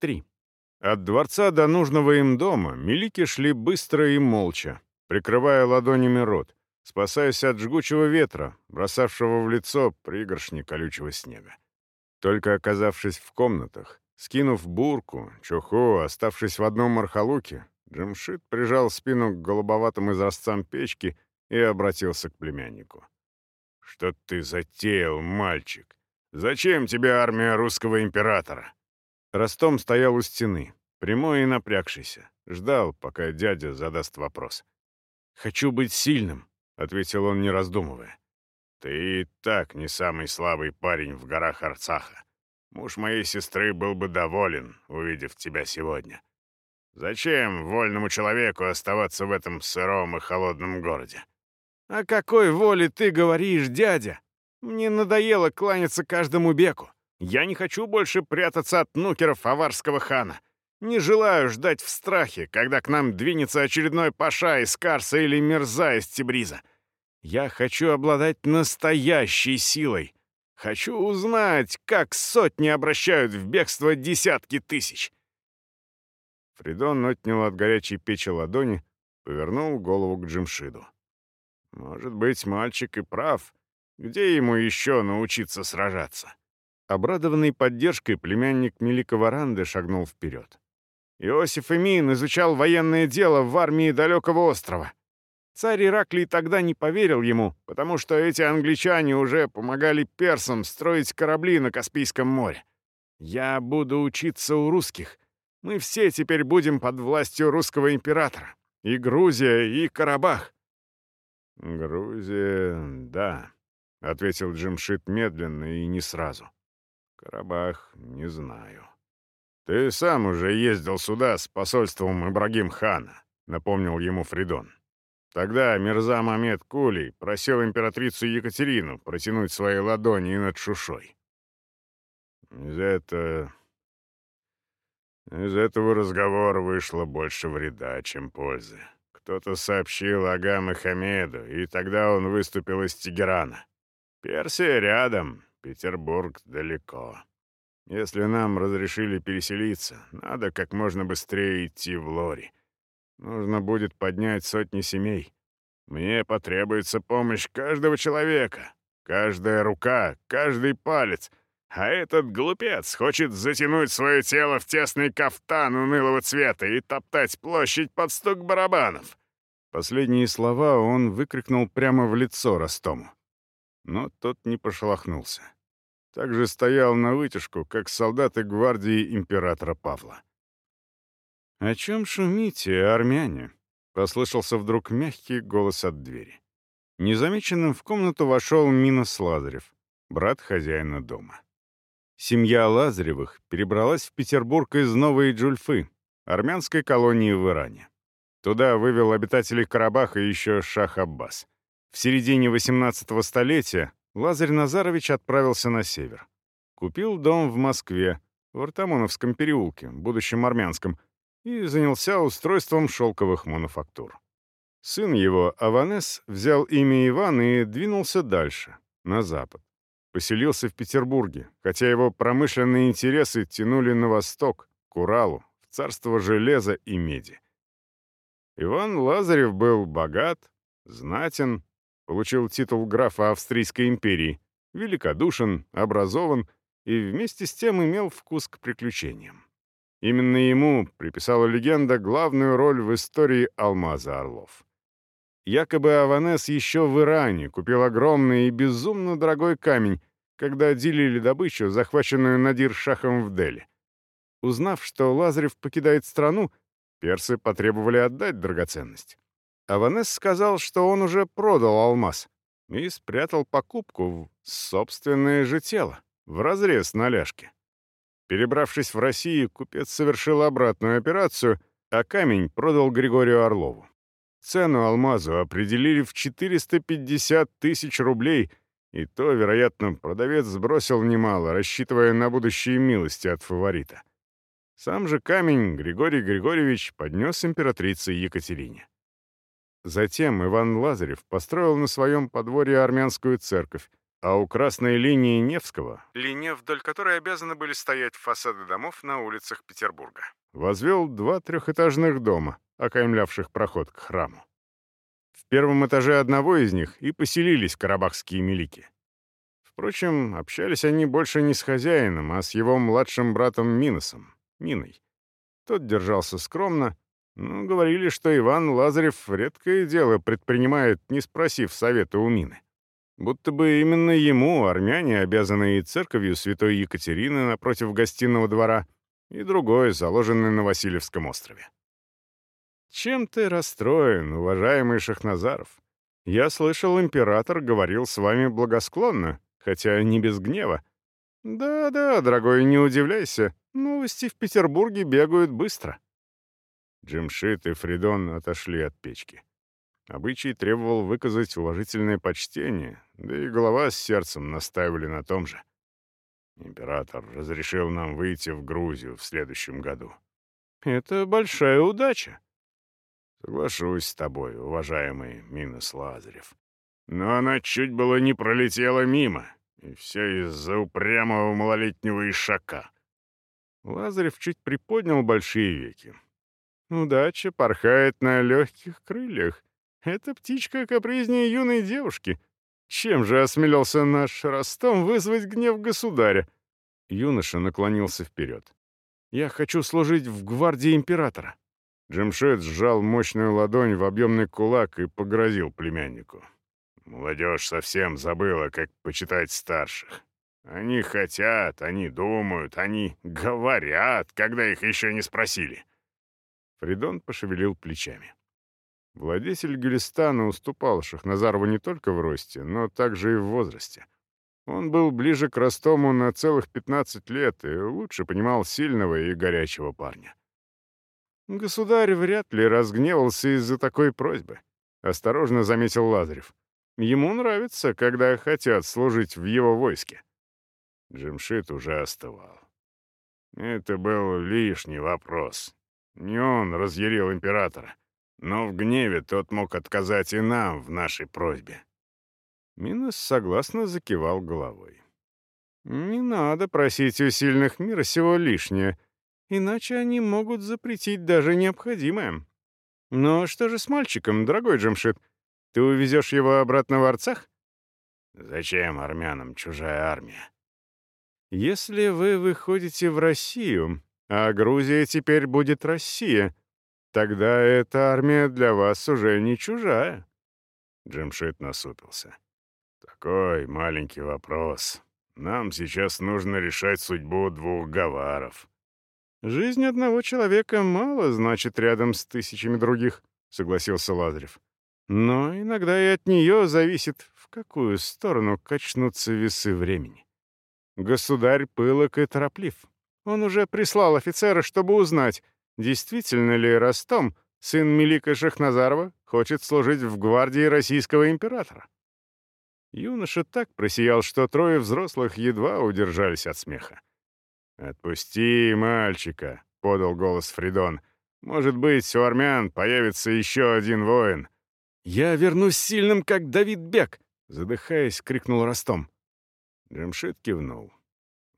23. От дворца до нужного им дома милики шли быстро и молча, прикрывая ладонями рот, спасаясь от жгучего ветра, бросавшего в лицо пригоршни колючего снега. Только оказавшись в комнатах, скинув бурку, чуху, оставшись в одном архалуке, Джамшит прижал спину к голубоватым изразцам печки и обратился к племяннику. «Что ты затеял, мальчик? Зачем тебе армия русского императора?» Ростом стоял у стены, прямой и напрягшийся, ждал, пока дядя задаст вопрос. «Хочу быть сильным», — ответил он, не раздумывая. «Ты и так не самый слабый парень в горах Арцаха. Муж моей сестры был бы доволен, увидев тебя сегодня. Зачем вольному человеку оставаться в этом сыром и холодном городе?» «О какой воле ты говоришь, дядя? Мне надоело кланяться каждому беку. Я не хочу больше прятаться от нукеров аварского хана. Не желаю ждать в страхе, когда к нам двинется очередной паша из Карса или Мерза из Тибриза. Я хочу обладать настоящей силой. Хочу узнать, как сотни обращают в бегство десятки тысяч. Фридон отнял от горячей печи ладони, повернул голову к Джимшиду. «Может быть, мальчик и прав. Где ему еще научиться сражаться?» Обрадованный поддержкой, племянник Мелика Варанды шагнул вперед. Иосиф Эмин изучал военное дело в армии далекого острова. Царь Ираклий тогда не поверил ему, потому что эти англичане уже помогали персам строить корабли на Каспийском море. Я буду учиться у русских. Мы все теперь будем под властью русского императора. И Грузия, и Карабах. «Грузия, да», — ответил Джимшит медленно и не сразу. Карабах не знаю. Ты сам уже ездил сюда с посольством Ибрагим хана, напомнил ему Фридон. Тогда Мирза Мамед Кулей просил императрицу Екатерину протянуть свои ладони над Шушой. Из этого... Из этого разговора вышло больше вреда, чем пользы. Кто-то сообщил Ага Мухаммеду, и тогда он выступил из Тегерана. Персия рядом, Петербург далеко. Если нам разрешили переселиться, надо как можно быстрее идти в Лори. Нужно будет поднять сотни семей. Мне потребуется помощь каждого человека, каждая рука, каждый палец. А этот глупец хочет затянуть свое тело в тесный кафтан унылого цвета и топтать площадь под стук барабанов. Последние слова он выкрикнул прямо в лицо Ростому но тот не пошелохнулся. Так же стоял на вытяжку, как солдаты гвардии императора Павла. «О чем шумите, армяне?» — послышался вдруг мягкий голос от двери. Незамеченным в комнату вошел Минос Лазарев, брат хозяина дома. Семья Лазаревых перебралась в Петербург из Новой Джульфы, армянской колонии в Иране. Туда вывел обитателей Карабаха еще Шах Аббас — в середине 18 столетия Лазарь Назарович отправился на север. Купил дом в Москве, в Артамоновском переулке, будущем армянском, и занялся устройством шелковых мануфактур. Сын его, Аванес, взял имя Иван и двинулся дальше, на запад. Поселился в Петербурге, хотя его промышленные интересы тянули на восток, к Уралу, в царство железа и меди. Иван Лазарев был богат, знатен, Получил титул графа Австрийской империи, великодушен, образован и вместе с тем имел вкус к приключениям. Именно ему приписала легенда главную роль в истории Алмаза Орлов. Якобы Аванес еще в Иране купил огромный и безумно дорогой камень, когда делили добычу, захваченную Надир-Шахом в Дели. Узнав, что Лазарев покидает страну, персы потребовали отдать драгоценность. Аванес сказал, что он уже продал алмаз и спрятал покупку в собственное же тело, в разрез на ляжке. Перебравшись в Россию, купец совершил обратную операцию, а камень продал Григорию Орлову. Цену алмазу определили в 450 тысяч рублей, и то, вероятно, продавец сбросил немало, рассчитывая на будущие милости от фаворита. Сам же камень Григорий Григорьевич поднес императрице Екатерине. Затем Иван Лазарев построил на своем подворье армянскую церковь, А у красной линии Невского, линия, вдоль которой обязаны были стоять фасады домов на улицах Петербурга, возвел два трехэтажных дома, окаймлявших проход к храму. В первом этаже одного из них и поселились карабахские милики. Впрочем, общались они больше не с хозяином, а с его младшим братом Миносом, Миной. Тот держался скромно, но говорили, что Иван Лазарев редкое дело предпринимает, не спросив совета у Мины. Будто бы именно ему армяне обязаны и церковью святой Екатерины напротив гостиного двора, и другой, заложенный на Васильевском острове. «Чем ты расстроен, уважаемый Шахназаров? Я слышал, император говорил с вами благосклонно, хотя не без гнева. Да-да, дорогой, не удивляйся, новости в Петербурге бегают быстро». Джимшит и Фридон отошли от печки. Обычай требовал выказать уважительное почтение, да и голова с сердцем настаивали на том же. Император разрешил нам выйти в Грузию в следующем году. Это большая удача. Соглашусь с тобой, уважаемый Минос Лазарев. Но она чуть было не пролетела мимо, и все из-за упрямого малолетнего ишака. Лазарев чуть приподнял большие веки. Удача порхает на легких крыльях. Эта птичка капризнее юной девушки. Чем же осмелился наш Ростом вызвать гнев государя? Юноша наклонился вперед. «Я хочу служить в гвардии императора». Джимшет сжал мощную ладонь в объемный кулак и погрозил племяннику. «Молодежь совсем забыла, как почитать старших. Они хотят, они думают, они говорят, когда их еще не спросили». Фридон пошевелил плечами. Владетель Гюлистана уступал Шахназарову не только в росте, но также и в возрасте. Он был ближе к Ростому на целых 15 лет и лучше понимал сильного и горячего парня. «Государь вряд ли разгневался из-за такой просьбы», — осторожно заметил Лазарев. «Ему нравится, когда хотят служить в его войске». Джимшит уже остывал. Это был лишний вопрос. Не он разъярил императора, но в гневе тот мог отказать и нам в нашей просьбе. Минос согласно закивал головой. «Не надо просить у сильных мира сего лишнее», Иначе они могут запретить даже необходимое. Но что же с мальчиком, дорогой Джамшит? Ты увезешь его обратно в Арцах? Зачем армянам чужая армия? Если вы выходите в Россию, а Грузия теперь будет Россия, тогда эта армия для вас уже не чужая. Джамшит насупился. Такой маленький вопрос. Нам сейчас нужно решать судьбу двух гаваров. «Жизнь одного человека мало значит рядом с тысячами других», — согласился Лазарев. «Но иногда и от нее зависит, в какую сторону качнутся весы времени. Государь пылок и тороплив. Он уже прислал офицера, чтобы узнать, действительно ли Ростом, сын Мелика Шахназарова, хочет служить в гвардии российского императора». Юноша так просиял, что трое взрослых едва удержались от смеха. «Отпусти мальчика», — подал голос Фридон. «Может быть, у армян появится еще один воин». «Я вернусь сильным, как Давид Бек!» — задыхаясь, крикнул Ростом. Джемшит кивнул.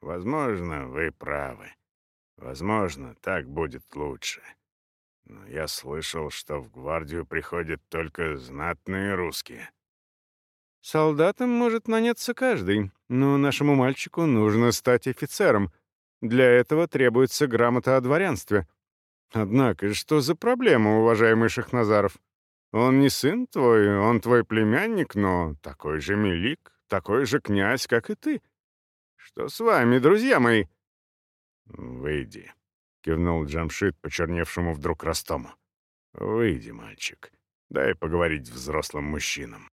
«Возможно, вы правы. Возможно, так будет лучше. Но я слышал, что в гвардию приходят только знатные русские». «Солдатом может наняться каждый, но нашему мальчику нужно стать офицером», для этого требуется грамота о дворянстве. Однако, что за проблема, уважаемый Шахназаров? Он не сын твой, он твой племянник, но такой же мелик, такой же князь, как и ты. Что с вами, друзья мои?» «Выйди», — кивнул Джамшит, почерневшему вдруг Ростому. «Выйди, мальчик. Дай поговорить взрослым мужчинам».